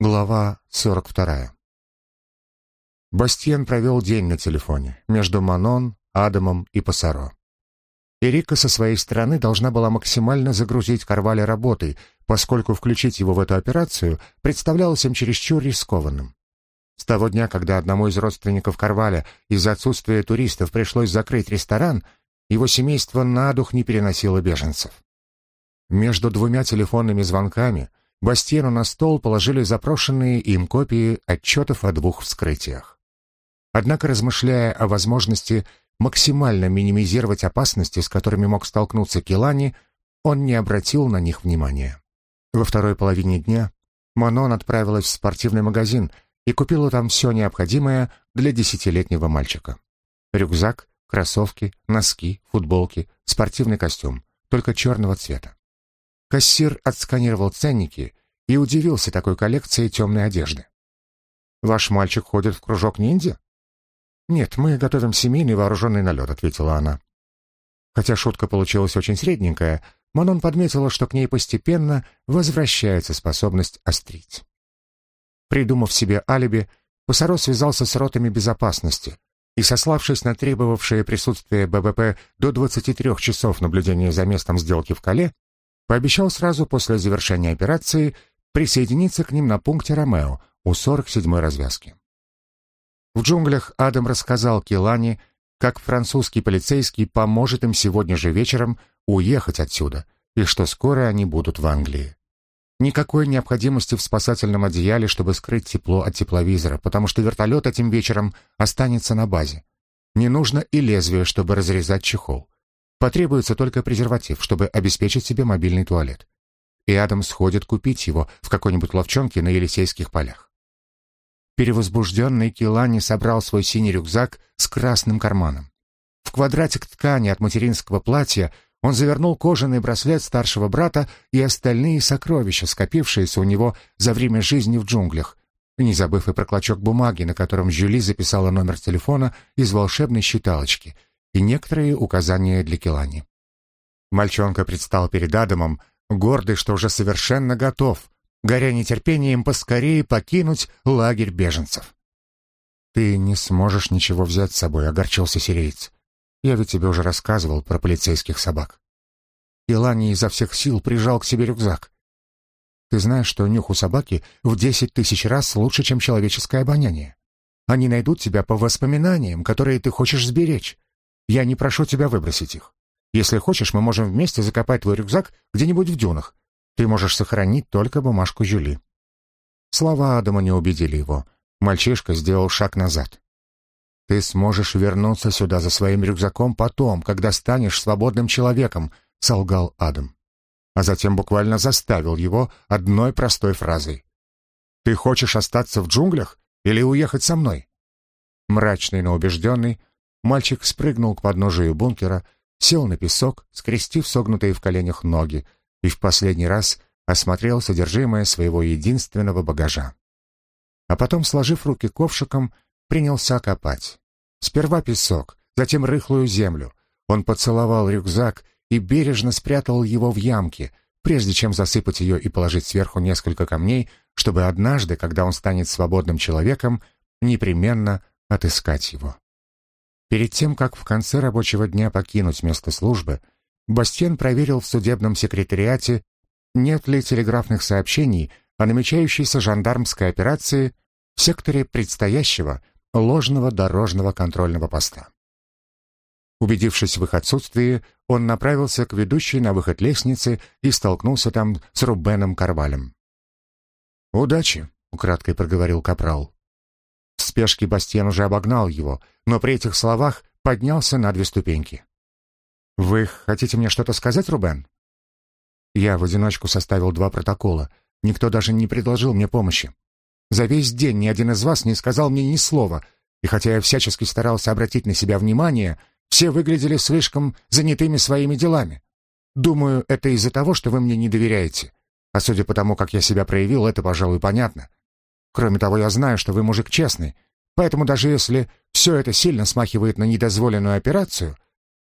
Глава 42. Бастиен провел день на телефоне между Манон, Адамом и Пассаро. Эрика со своей стороны должна была максимально загрузить Карваля работой, поскольку включить его в эту операцию представлялось им чересчур рискованным. С того дня, когда одному из родственников Карваля из-за отсутствия туристов пришлось закрыть ресторан, его семейство на дух не переносило беженцев. Между двумя телефонными звонками – Бастьену на стол положили запрошенные им копии отчетов о двух вскрытиях. Однако, размышляя о возможности максимально минимизировать опасности, с которыми мог столкнуться Килани, он не обратил на них внимания. Во второй половине дня Манон отправилась в спортивный магазин и купила там все необходимое для десятилетнего мальчика. Рюкзак, кроссовки, носки, футболки, спортивный костюм, только черного цвета. Кассир отсканировал ценники и удивился такой коллекции темной одежды. «Ваш мальчик ходит в кружок ниндзя?» «Нет, мы готовим семейный вооруженный налет», — ответила она. Хотя шутка получилась очень средненькая, Манон подметила, что к ней постепенно возвращается способность острить. Придумав себе алиби, Пасаро связался с ротами безопасности и, сославшись на требовавшее присутствие ББП до 23 часов наблюдения за местом сделки в Кале, Пообещал сразу после завершения операции присоединиться к ним на пункте Ромео у 47-й развязки. В джунглях Адам рассказал Килани, как французский полицейский поможет им сегодня же вечером уехать отсюда, и что скоро они будут в Англии. Никакой необходимости в спасательном одеяле, чтобы скрыть тепло от тепловизора, потому что вертолет этим вечером останется на базе. Не нужно и лезвие, чтобы разрезать чехол. Потребуется только презерватив, чтобы обеспечить себе мобильный туалет. И Адам сходит купить его в какой-нибудь ловчонке на Елисейских полях. Перевозбужденный Килани собрал свой синий рюкзак с красным карманом. В квадратик ткани от материнского платья он завернул кожаный браслет старшего брата и остальные сокровища, скопившиеся у него за время жизни в джунглях, не забыв и про клочок бумаги, на котором Жюли записала номер телефона из волшебной считалочки — и некоторые указания для Келани. Мальчонка предстал перед Адамом, гордый, что уже совершенно готов, горя нетерпением поскорее покинуть лагерь беженцев. «Ты не сможешь ничего взять с собой», — огорчился сириец. «Я ведь тебе уже рассказывал про полицейских собак». Илани изо всех сил прижал к себе рюкзак. «Ты знаешь, что нюх у собаки в десять тысяч раз лучше, чем человеческое обоняние. Они найдут тебя по воспоминаниям, которые ты хочешь сберечь. Я не прошу тебя выбросить их. Если хочешь, мы можем вместе закопать твой рюкзак где-нибудь в дюнах. Ты можешь сохранить только бумажку Жюли». Слова Адама не убедили его. Мальчишка сделал шаг назад. «Ты сможешь вернуться сюда за своим рюкзаком потом, когда станешь свободным человеком», — солгал Адам. А затем буквально заставил его одной простой фразой. «Ты хочешь остаться в джунглях или уехать со мной?» Мрачный, но убежденный, Мальчик спрыгнул к подножию бункера, сел на песок, скрестив согнутые в коленях ноги, и в последний раз осмотрел содержимое своего единственного багажа. А потом, сложив руки ковшиком, принялся копать. Сперва песок, затем рыхлую землю. Он поцеловал рюкзак и бережно спрятал его в ямке, прежде чем засыпать ее и положить сверху несколько камней, чтобы однажды, когда он станет свободным человеком, непременно отыскать его. Перед тем, как в конце рабочего дня покинуть место службы, Бастен проверил в судебном секретариате, нет ли телеграфных сообщений о намечающейся жандармской операции в секторе предстоящего ложного дорожного контрольного поста. Убедившись в их отсутствии, он направился к ведущей на выход лестнице и столкнулся там с Рубеном Карвалем. «Удачи», — украдкой проговорил Капрал. В спешке Бастиен уже обогнал его, но при этих словах поднялся на две ступеньки. «Вы хотите мне что-то сказать, Рубен?» Я в одиночку составил два протокола. Никто даже не предложил мне помощи. За весь день ни один из вас не сказал мне ни слова, и хотя я всячески старался обратить на себя внимание, все выглядели слишком занятыми своими делами. Думаю, это из-за того, что вы мне не доверяете. А судя по тому, как я себя проявил, это, пожалуй, понятно. Кроме того, я знаю, что вы мужик честный, поэтому даже если все это сильно смахивает на недозволенную операцию,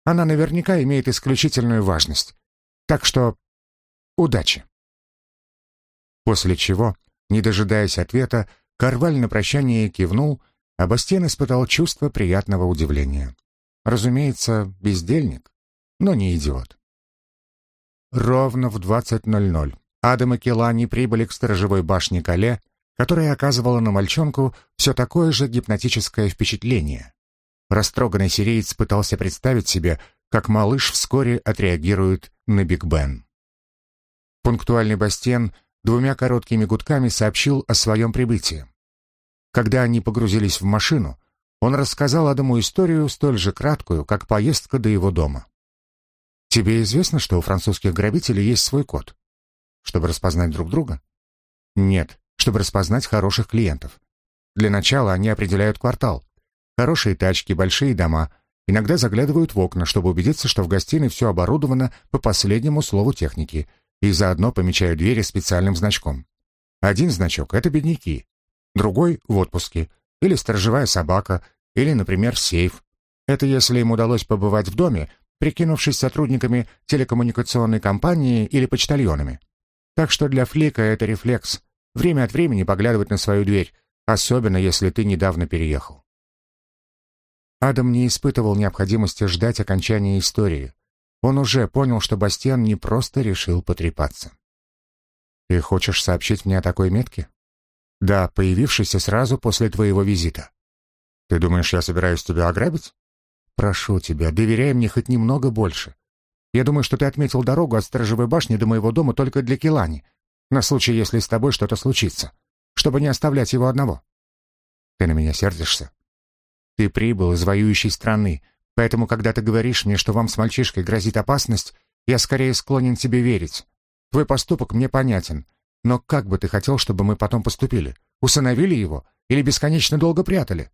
она наверняка имеет исключительную важность. Так что удачи. После чего Не дожидаясь ответа, Карваль на прощание кивнул, а Бастен испытал чувство приятного удивления. Разумеется, бездельник, но не идиот. Ровно в 20.00 Адам и Келани прибыли к сторожевой башне Кале, которая оказывала на мальчонку все такое же гипнотическое впечатление. Растроганный сириец пытался представить себе, как малыш вскоре отреагирует на Биг Бен. Пунктуальный Бастен двумя короткими гудками сообщил о своем прибытии. Когда они погрузились в машину, он рассказал Адаму историю столь же краткую, как поездка до его дома. Тебе известно, что у французских грабителей есть свой код? Чтобы распознать друг друга? Нет, чтобы распознать хороших клиентов. Для начала они определяют квартал. Хорошие тачки, большие дома. Иногда заглядывают в окна, чтобы убедиться, что в гостиной все оборудовано по последнему слову техники, и заодно помечают двери специальным значком. Один значок — это бедняки, другой — в отпуске, или сторожевая собака, или, например, сейф. Это если им удалось побывать в доме, прикинувшись сотрудниками телекоммуникационной компании или почтальонами. Так что для Флика это рефлекс. Время от времени поглядывать на свою дверь, особенно если ты недавно переехал. Адам не испытывал необходимости ждать окончания истории. Он уже понял, что Бастиан не просто решил потрепаться. «Ты хочешь сообщить мне о такой метке?» «Да, появившейся сразу после твоего визита». «Ты думаешь, я собираюсь тебя ограбить?» Прошу тебя, доверяй мне хоть немного больше. Я думаю, что ты отметил дорогу от сторожевой башни до моего дома только для Килани, на случай, если с тобой что-то случится, чтобы не оставлять его одного. Ты на меня сердишься? Ты прибыл из воюющей страны, поэтому, когда ты говоришь мне, что вам с мальчишкой грозит опасность, я скорее склонен тебе верить. Твой поступок мне понятен, но как бы ты хотел, чтобы мы потом поступили? Усыновили его или бесконечно долго прятали?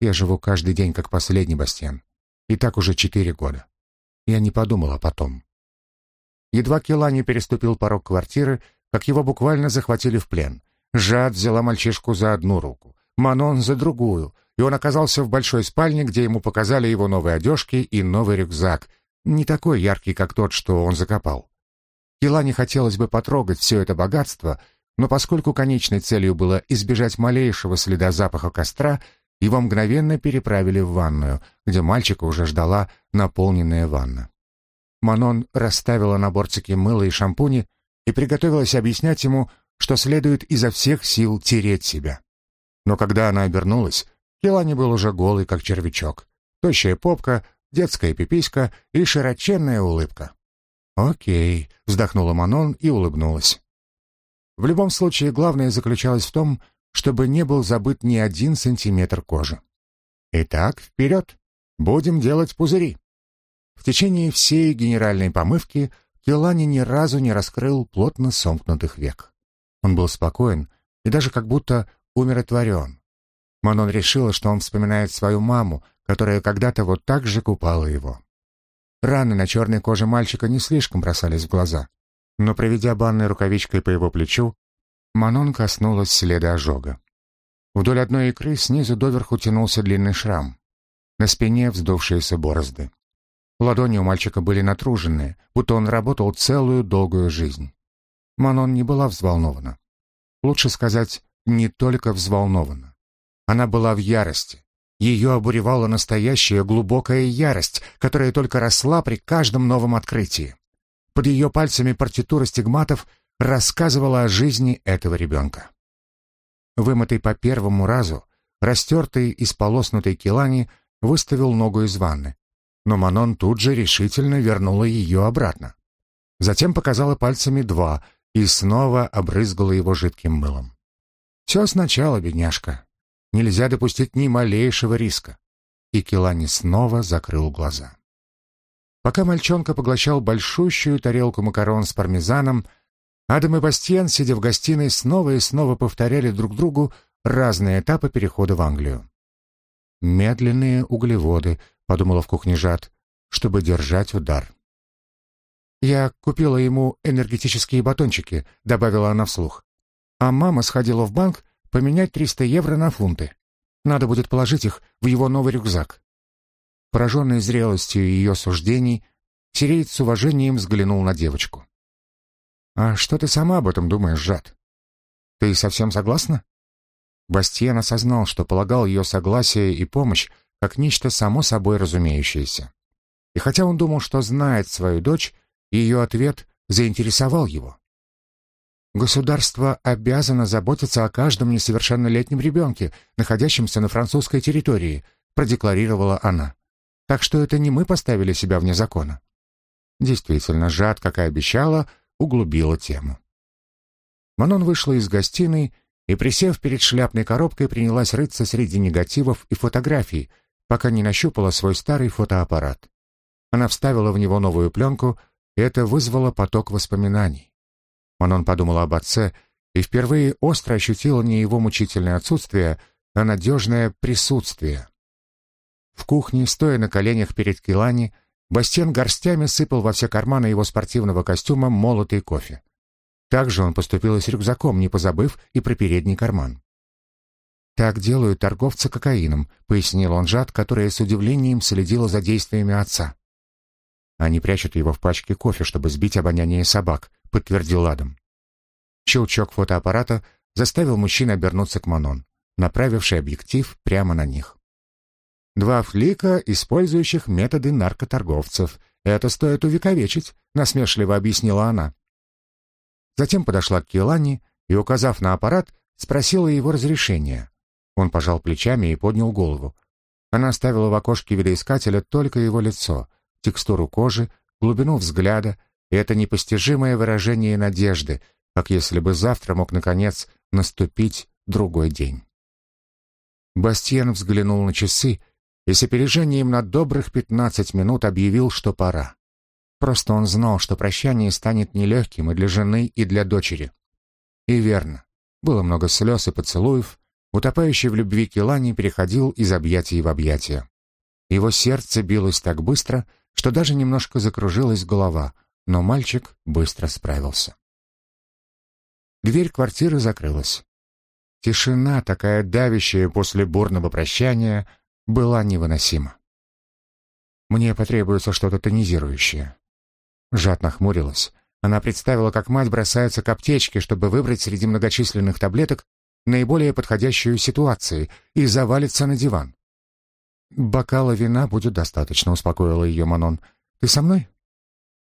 Я живу каждый день как последний Бастиан. И так уже четыре года. Я не подумал о потом. Едва Келани переступил порог квартиры, как его буквально захватили в плен. Жад взяла мальчишку за одну руку, Манон за другую, и он оказался в большой спальне, где ему показали его новые одежки и новый рюкзак, не такой яркий, как тот, что он закопал. Келани хотелось бы потрогать все это богатство, но поскольку конечной целью было избежать малейшего следа запаха костра, его мгновенно переправили в ванную, где мальчика уже ждала наполненная ванна. Манон расставила на бортике мыло и шампуни и приготовилась объяснять ему, что следует изо всех сил тереть себя. Но когда она обернулась, Келани был уже голый, как червячок. Тощая попка, детская пиписька и широченная улыбка. «Окей», — вздохнула Манон и улыбнулась. В любом случае, главное заключалось в том, чтобы не был забыт ни один сантиметр кожи. Итак, вперед! Будем делать пузыри. В течение всей генеральной помывки Келани ни разу не раскрыл плотно сомкнутых век. Он был спокоен и даже как будто умиротворен. Манон решила, что он вспоминает свою маму, которая когда-то вот так же купала его. Раны на черной коже мальчика не слишком бросались в глаза, но, проведя банной рукавичкой по его плечу, Манон коснулась следа ожога. Вдоль одной икры снизу доверху тянулся длинный шрам. На спине вздувшиеся борозды. Ладони у мальчика были натруженные, будто он работал целую долгую жизнь. Манон не была взволнована. Лучше сказать, не только взволнована. Она была в ярости. Ее обуревала настоящая глубокая ярость, которая только росла при каждом новом открытии. Под ее пальцами партитура стигматов рассказывала о жизни этого ребенка. Вымытый по первому разу, растертый и сполоснутый Келани выставил ногу из ванны, но Манон тут же решительно вернула ее обратно. Затем показала пальцами два и снова обрызгала его жидким мылом. «Все сначала, бедняжка. Нельзя допустить ни малейшего риска». И Келани снова закрыл глаза. Пока мальчонка поглощал большущую тарелку макарон с пармезаном, Адам и Бастиен, сидя в гостиной, снова и снова повторяли друг другу разные этапы перехода в Англию. «Медленные углеводы», — подумала в кухне Жад, чтобы держать удар. «Я купила ему энергетические батончики», — добавила она вслух. «А мама сходила в банк поменять 300 евро на фунты. Надо будет положить их в его новый рюкзак». Пораженный зрелостью ее суждений, Сиреец с уважением взглянул на девочку. «А что ты сама об этом думаешь, Жад?» Ты совсем согласна?» Бастиен осознал, что полагал ее согласие и помощь как нечто само собой разумеющееся. И хотя он думал, что знает свою дочь, ее ответ заинтересовал его. Государство обязано заботиться о каждом несовершеннолетнем ребенке, находящемся на французской территории, продекларировала она. Так что это не мы поставили себя вне закона. Действительно, Жад, как и обещала, углубила тему. Манон вышла из гостиной и, присев перед шляпной коробкой, принялась рыться среди негативов и фотографий, пока не нащупала свой старый фотоаппарат. Она вставила в него новую пленку, и это вызвало поток воспоминаний. Манон подумала об отце и впервые остро ощутила не его мучительное отсутствие, а надежное присутствие. В кухне, стоя на коленях перед Килани, Бастен горстями сыпал во все карманы его спортивного костюма молотый кофе. Также он поступил и с рюкзаком, не позабыв и про передний карман. «Так делают торговцы кокаином», — пояснил он Жад, которая с удивлением следила за действиями отца. «Они прячут его в пачке кофе, чтобы сбить обоняние собак», — подтвердил Адам. Щелчок фотоаппарата заставил мужчин обернуться к Манон, направивший объектив прямо на них. Два флика, использующих методы наркоторговцев. Это стоит увековечить, насмешливо объяснила она. Затем подошла к Келани и, указав на аппарат, спросила его разрешения. Он пожал плечами и поднял голову. Она оставила в окошке видоискателя только его лицо, текстуру кожи, глубину взгляда и это непостижимое выражение надежды, как если бы завтра мог, наконец, наступить другой день. Бастиен взглянул на часы и с опережением на добрых пятнадцать минут объявил, что пора. Просто он знал, что прощание станет нелегким и для жены, и для дочери. И верно. Было много слез и поцелуев. Утопающий в любви Келани переходил из объятий в объятия. Его сердце билось так быстро, что даже немножко закружилась голова, но мальчик быстро справился. Дверь квартиры закрылась. Тишина, такая давящая после бурного прощания, была невыносима. Мне потребуется что-то тонизирующее. Жад нахмурилась. Она представила, как мать бросается к аптечке, чтобы выбрать среди многочисленных таблеток наиболее подходящую ситуации и завалится на диван. «Бокала вина будет достаточно», — успокоила ее Манон. «Ты со мной?»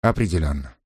«Определенно.